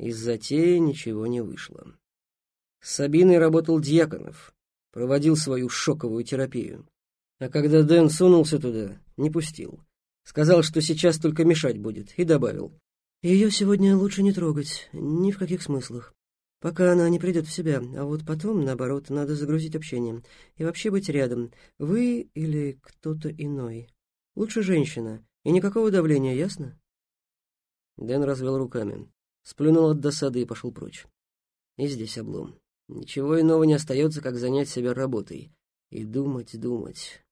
Из затеи ничего не вышло. С Сабиной работал Дьяконов, проводил свою шоковую терапию. А когда Дэн сунулся туда, не пустил. Сказал, что сейчас только мешать будет, и добавил. «Ее сегодня лучше не трогать, ни в каких смыслах. Пока она не придет в себя, а вот потом, наоборот, надо загрузить общением. И вообще быть рядом. Вы или кто-то иной. Лучше женщина. И никакого давления, ясно?» Дэн развел руками, сплюнул от досады и пошел прочь. И здесь облом. Ничего иного не остается, как занять себя работой. И думать, думать.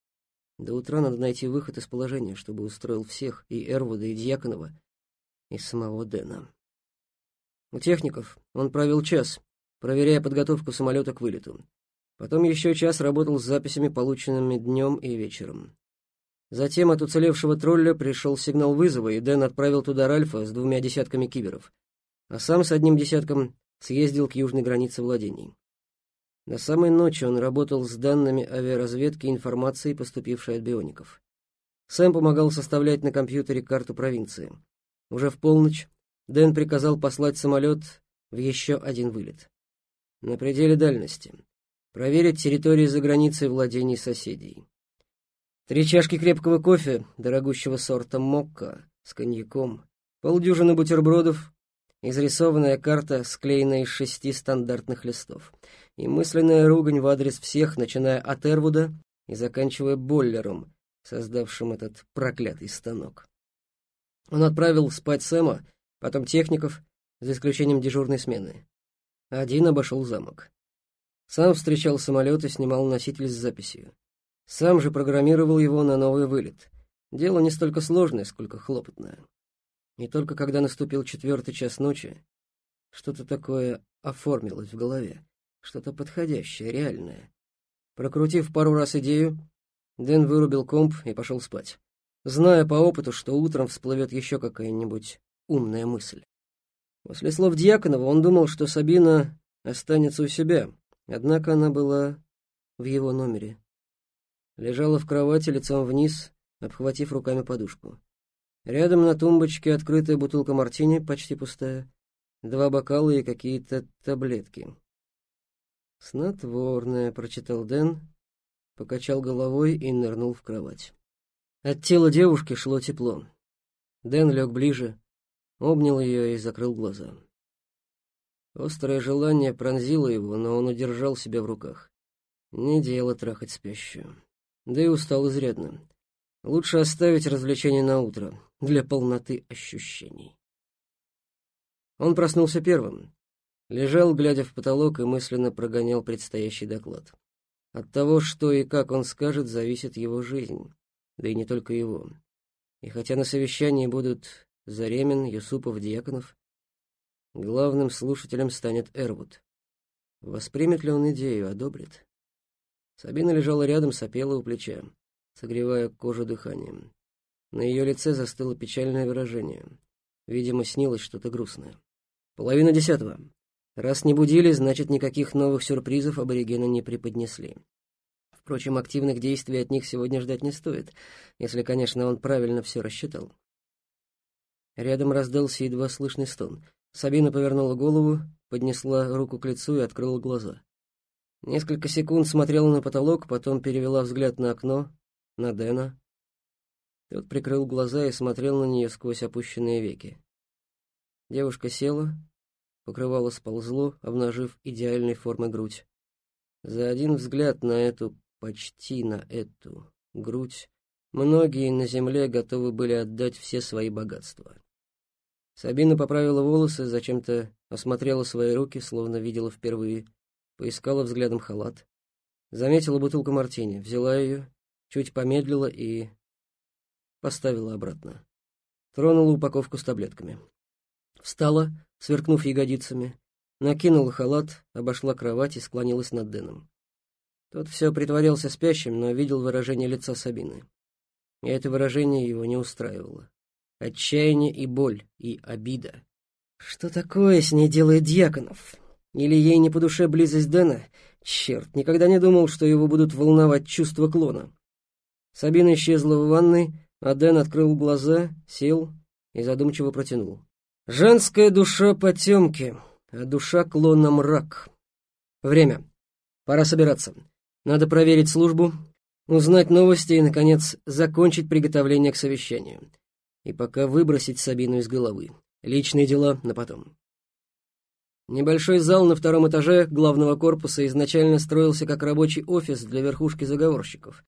До утра надо найти выход из положения, чтобы устроил всех, и Эрвуда, и Дьяконова, и самого Дэна. У техников он провел час, проверяя подготовку самолета к вылету. Потом еще час работал с записями, полученными днем и вечером. Затем от уцелевшего тролля пришел сигнал вызова, и Дэн отправил туда Ральфа с двумя десятками киберов, а сам с одним десятком съездил к южной границе владений. До самой ночи он работал с данными авиаразведки и информацией, поступившей от биоников. Сэм помогал составлять на компьютере карту провинции. Уже в полночь Дэн приказал послать самолет в еще один вылет. На пределе дальности. Проверить территории за границей владений соседей. Три чашки крепкого кофе, дорогущего сорта мокка, с коньяком, полдюжины бутербродов, изрисованная карта, склеенная из шести стандартных листов — и мысленная ругань в адрес всех, начиная от Эрвуда и заканчивая Боллером, создавшим этот проклятый станок. Он отправил спать Сэма, потом техников, за исключением дежурной смены. Один обошел замок. Сам встречал самолет и снимал носитель с записью. Сам же программировал его на новый вылет. Дело не столько сложное, сколько хлопотное. И только когда наступил четвертый час ночи, что-то такое оформилось в голове что-то подходящее, реальное. Прокрутив пару раз идею, Дэн вырубил комп и пошел спать, зная по опыту, что утром всплывет еще какая-нибудь умная мысль. После слов Дьяконова он думал, что Сабина останется у себя, однако она была в его номере. Лежала в кровати лицом вниз, обхватив руками подушку. Рядом на тумбочке открытая бутылка мартини, почти пустая, два бокала и какие-то таблетки. «Снотворное», — прочитал Дэн, покачал головой и нырнул в кровать. От тела девушки шло тепло. Дэн лег ближе, обнял ее и закрыл глаза. Острое желание пронзило его, но он удержал себя в руках. Не дело трахать спящую. Да и устал изрядно. Лучше оставить развлечение на утро, для полноты ощущений. Он проснулся первым. Лежал, глядя в потолок, и мысленно прогонял предстоящий доклад. От того, что и как он скажет, зависит его жизнь, да и не только его. И хотя на совещании будут Заремин, Юсупов, Дьяконов, главным слушателем станет Эрвуд. Воспримет ли он идею, одобрит? Сабина лежала рядом, сопела у плеча, согревая кожу дыханием. На ее лице застыло печальное выражение. Видимо, снилось что-то грустное. Половина десятого. Раз не будили, значит, никаких новых сюрпризов аборигены не преподнесли. Впрочем, активных действий от них сегодня ждать не стоит, если, конечно, он правильно все рассчитал. Рядом раздался едва слышный стон. Сабина повернула голову, поднесла руку к лицу и открыла глаза. Несколько секунд смотрела на потолок, потом перевела взгляд на окно, на Дэна. Тот прикрыл глаза и смотрел на нее сквозь опущенные веки. Девушка села, Покрывало сползло, обнажив идеальной формы грудь. За один взгляд на эту, почти на эту грудь, многие на земле готовы были отдать все свои богатства. Сабина поправила волосы, зачем-то осмотрела свои руки, словно видела впервые, поискала взглядом халат. Заметила бутылку мартини, взяла ее, чуть помедлила и поставила обратно. Тронула упаковку с таблетками. Встала, сверкнув ягодицами, накинула халат, обошла кровать и склонилась над Дэном. Тот все притворялся спящим, но видел выражение лица Сабины. И это выражение его не устраивало. Отчаяние и боль, и обида. Что такое с ней делает Дьяконов? Или ей не по душе близость Дэна? Черт, никогда не думал, что его будут волновать чувства клона. Сабина исчезла в ванной, а Дэн открыл глаза, сел и задумчиво протянул. Женская душа потемки, а душа клона мрак. Время. Пора собираться. Надо проверить службу, узнать новости и, наконец, закончить приготовление к совещанию. И пока выбросить Сабину из головы. Личные дела на потом. Небольшой зал на втором этаже главного корпуса изначально строился как рабочий офис для верхушки заговорщиков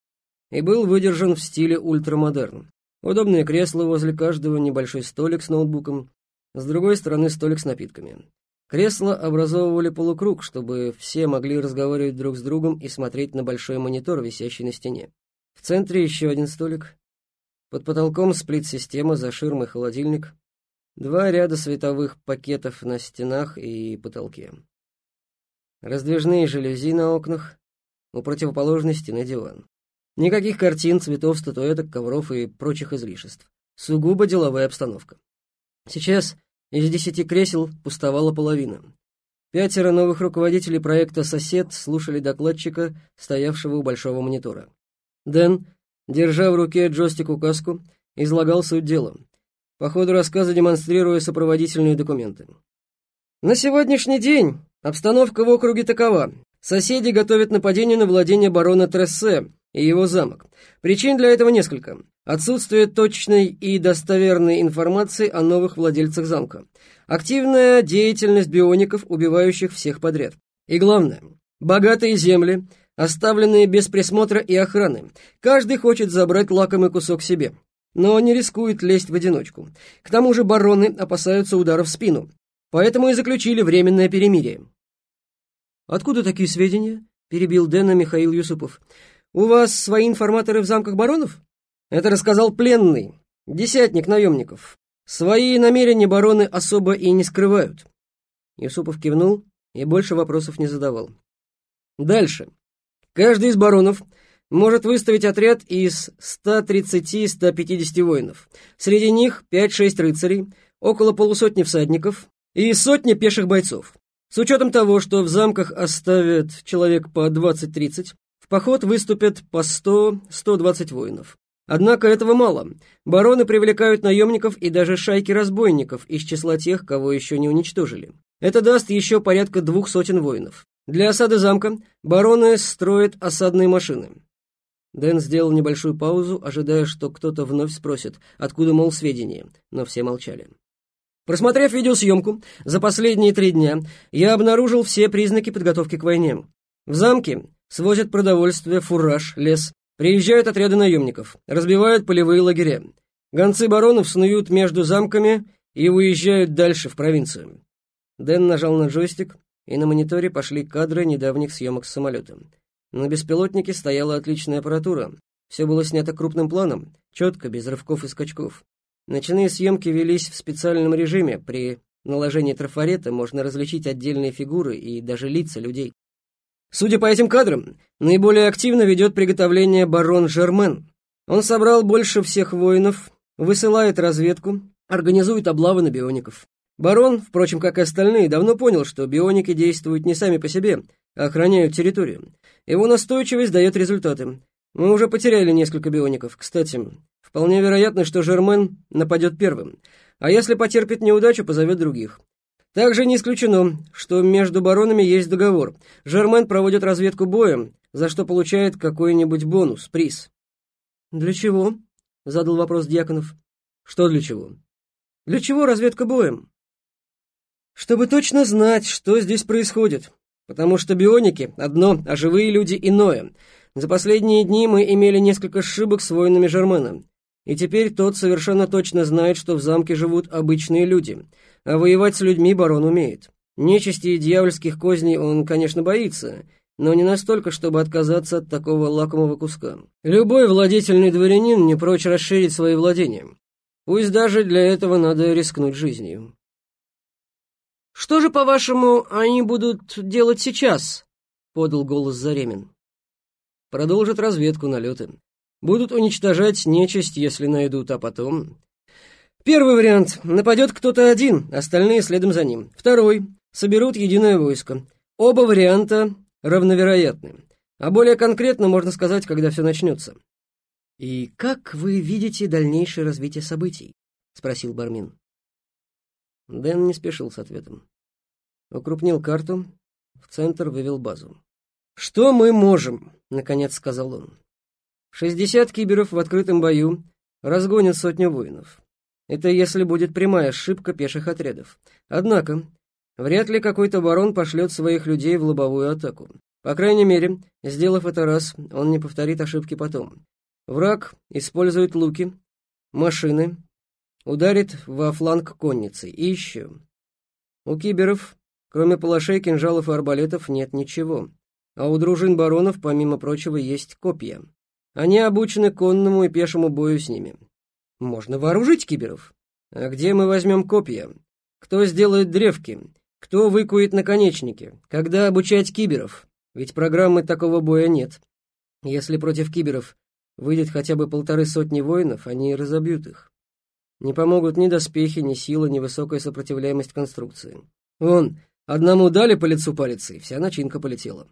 и был выдержан в стиле ультрамодерн. Удобные кресла возле каждого, небольшой столик с ноутбуком, с другой стороны столик с напитками. Кресла образовывали полукруг, чтобы все могли разговаривать друг с другом и смотреть на большой монитор, висящий на стене. В центре еще один столик. Под потолком сплит-система, за ширмой холодильник. Два ряда световых пакетов на стенах и потолке. Раздвижные жалюзи на окнах, у противоположной стены диван. Никаких картин, цветов, статуэток, ковров и прочих излишеств. Сугубо деловая обстановка. Сейчас из десяти кресел пустовала половина. Пятеро новых руководителей проекта «Сосед» слушали докладчика, стоявшего у большого монитора. Дэн, держа в руке джойстик-указку, излагал суть дела по ходу рассказа демонстрируя сопроводительные документы. На сегодняшний день обстановка в округе такова. Соседи готовят нападение на владение барона Трессе и его замок. Причин для этого несколько. Отсутствие точной и достоверной информации о новых владельцах замка. Активная деятельность биоников, убивающих всех подряд. И главное, богатые земли, оставленные без присмотра и охраны. Каждый хочет забрать лакомый кусок себе но не рискует лезть в одиночку. К тому же бароны опасаются удара в спину, поэтому и заключили временное перемирие. «Откуда такие сведения?» — перебил Дэна Михаил Юсупов. «У вас свои информаторы в замках баронов?» Это рассказал пленный, десятник наемников. Свои намерения бароны особо и не скрывают. Юсупов кивнул и больше вопросов не задавал. Дальше. Каждый из баронов может выставить отряд из 130-150 воинов. Среди них 5-6 рыцарей, около полусотни всадников и сотни пеших бойцов. С учетом того, что в замках оставят человек по 20-30, в поход выступят по 100-120 воинов. Однако этого мало. Бароны привлекают наемников и даже шайки разбойников из числа тех, кого еще не уничтожили. Это даст еще порядка двух сотен воинов. Для осады замка бароны строят осадные машины. Дэн сделал небольшую паузу, ожидая, что кто-то вновь спросит, откуда, мол, сведения, но все молчали. Просмотрев видеосъемку за последние три дня, я обнаружил все признаки подготовки к войне. В замке свозят продовольствие, фураж, лес, приезжают отряды наемников, разбивают полевые лагеря. Гонцы баронов снуют между замками и уезжают дальше, в провинцию. Дэн нажал на джойстик, и на мониторе пошли кадры недавних съемок с самолета. На беспилотнике стояла отличная аппаратура. Все было снято крупным планом, четко, без рывков и скачков. Ночные съемки велись в специальном режиме. При наложении трафарета можно различить отдельные фигуры и даже лица людей. Судя по этим кадрам, наиболее активно ведет приготовление барон Жермен. Он собрал больше всех воинов, высылает разведку, организует облавы на биоников. Барон, впрочем, как и остальные, давно понял, что бионики действуют не сами по себе, а охраняют территорию. Его настойчивость дает результаты. Мы уже потеряли несколько биоников. Кстати, вполне вероятно, что Жермен нападет первым. А если потерпит неудачу, позовет других. Также не исключено, что между баронами есть договор. Жермен проводит разведку боем, за что получает какой-нибудь бонус, приз. «Для чего?» — задал вопрос Дьяконов. «Что для чего?» «Для чего разведка боем?» «Чтобы точно знать, что здесь происходит потому что бионики — одно, а живые люди — иное. За последние дни мы имели несколько ошибок с воинами Жермена, и теперь тот совершенно точно знает, что в замке живут обычные люди, а воевать с людьми барон умеет. Нечисти и дьявольских козней он, конечно, боится, но не настолько, чтобы отказаться от такого лакомого куска. Любой владетельный дворянин не прочь расширить свои владения. Пусть даже для этого надо рискнуть жизнью. «Что же, по-вашему, они будут делать сейчас?» — подал голос Заремин. «Продолжат разведку налеты. Будут уничтожать нечисть, если найдут, а потом...» «Первый вариант. Нападет кто-то один, остальные следом за ним. Второй. Соберут единое войско. Оба варианта равновероятны. А более конкретно можно сказать, когда все начнется». «И как вы видите дальнейшее развитие событий?» — спросил Бармин. Дэн не спешил с ответом. Укрупнил карту, в центр вывел базу. «Что мы можем?» — наконец сказал он. «Шестьдесят киберов в открытом бою разгонят сотню воинов. Это если будет прямая ошибка пеших отрядов. Однако, вряд ли какой-то барон пошлет своих людей в лобовую атаку. По крайней мере, сделав это раз, он не повторит ошибки потом. Враг использует луки, машины, ударит во фланг конницы. И еще. У киберов, кроме палашей, кинжалов и арбалетов, нет ничего. А у дружин баронов, помимо прочего, есть копья. Они обучены конному и пешему бою с ними. Можно вооружить киберов. А где мы возьмем копья? Кто сделает древки? Кто выкует наконечники? Когда обучать киберов? Ведь программы такого боя нет. Если против киберов выйдет хотя бы полторы сотни воинов, они разобьют их. Не помогут ни доспехи, ни сила, ни высокая сопротивляемость конструкции. Вон, одному дали по лицу палицей, вся начинка полетела.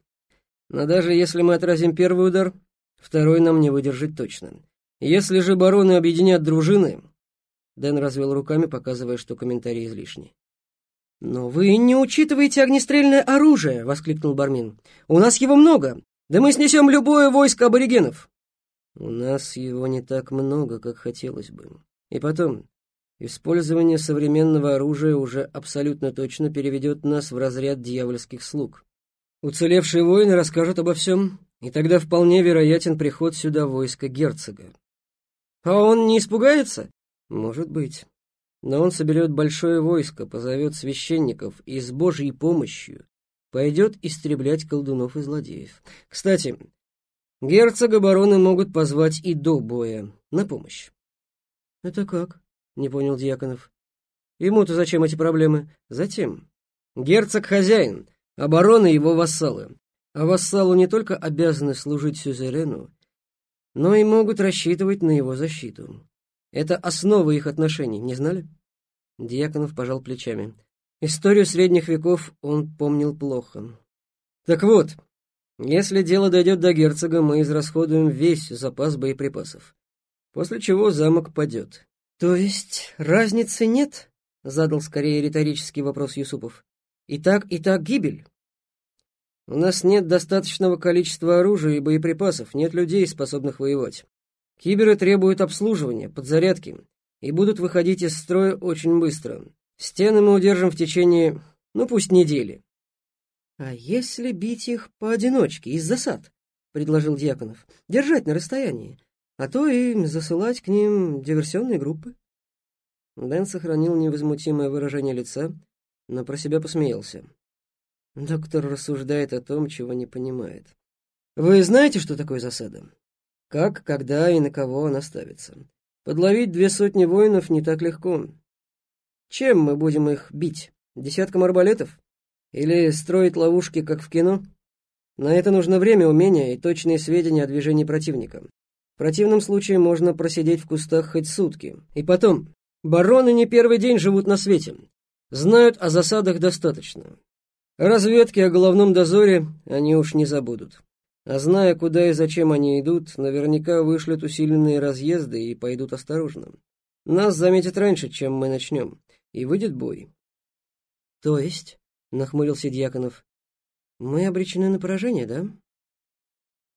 Но даже если мы отразим первый удар, второй нам не выдержать точно. Если же бароны объединят дружины... Дэн развел руками, показывая, что комментарий излишний. «Но вы не учитываете огнестрельное оружие!» — воскликнул Бармин. «У нас его много! Да мы снесем любое войско аборигенов!» «У нас его не так много, как хотелось бы. И потом, использование современного оружия уже абсолютно точно переведет нас в разряд дьявольских слуг. Уцелевшие воины расскажут обо всем, и тогда вполне вероятен приход сюда войска герцога. А он не испугается? Может быть. Но он соберет большое войско, позовет священников и с Божьей помощью пойдет истреблять колдунов и злодеев. Кстати, герцога бароны могут позвать и до боя на помощь. «Это как?» — не понял Дьяконов. «Ему-то зачем эти проблемы?» «Затем. Герцог хозяин, а его вассалы. А вассалу не только обязаны служить сюзерену, но и могут рассчитывать на его защиту. Это основа их отношений, не знали? Дьяконов пожал плечами. Историю средних веков он помнил плохо. Так вот, если дело дойдет до герцога, мы израсходуем весь запас боеприпасов, после чего замок падет. То есть разницы нет? Задал скорее риторический вопрос Юсупов. И так, и так гибель. У нас нет достаточного количества оружия и боеприпасов, нет людей, способных воевать. Киберы требуют обслуживания, подзарядки и будут выходить из строя очень быстро. Стены мы удержим в течение, ну пусть недели. — А если бить их поодиночке, из засад? — предложил Дьяконов. — Держать на расстоянии, а то и засылать к ним диверсионные группы. Дэн сохранил невозмутимое выражение лица, но про себя посмеялся. Доктор рассуждает о том, чего не понимает. Вы знаете, что такое засада? Как, когда и на кого она ставится? Подловить две сотни воинов не так легко. Чем мы будем их бить? Десятком арбалетов? Или строить ловушки, как в кино? На это нужно время, умения и точные сведения о движении противника. В противном случае можно просидеть в кустах хоть сутки. И потом, бароны не первый день живут на свете. Знают о засадах достаточно. Разведки о головном дозоре они уж не забудут. А зная, куда и зачем они идут, наверняка вышлют усиленные разъезды и пойдут осторожно. Нас заметят раньше, чем мы начнем, и выйдет бой. — То есть, — нахмурился Дьяконов, — мы обречены на поражение, да?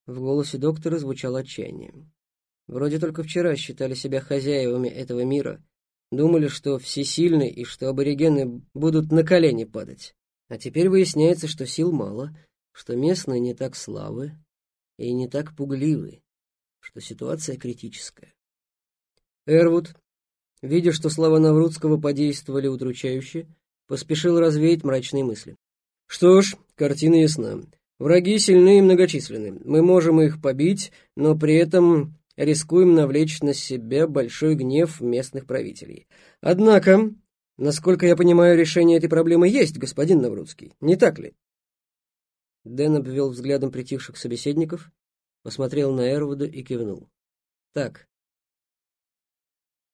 В голосе доктора звучало отчаяние. Вроде только вчера считали себя хозяевами этого мира, думали, что всесильны и что аборигены будут на колени падать. А теперь выясняется, что сил мало, что местные не так слабы и не так пугливы, что ситуация критическая. Эрвуд, видя, что слова Наврудского подействовали удручающе, поспешил развеять мрачные мысли. Что ж, картина ясна. Враги сильны и многочисленны. Мы можем их побить, но при этом рискуем навлечь на себя большой гнев местных правителей. Однако Насколько я понимаю, решение этой проблемы есть, господин Наврудский, не так ли? Дэн обвел взглядом притихших собеседников, посмотрел на Эрвуда и кивнул. Так,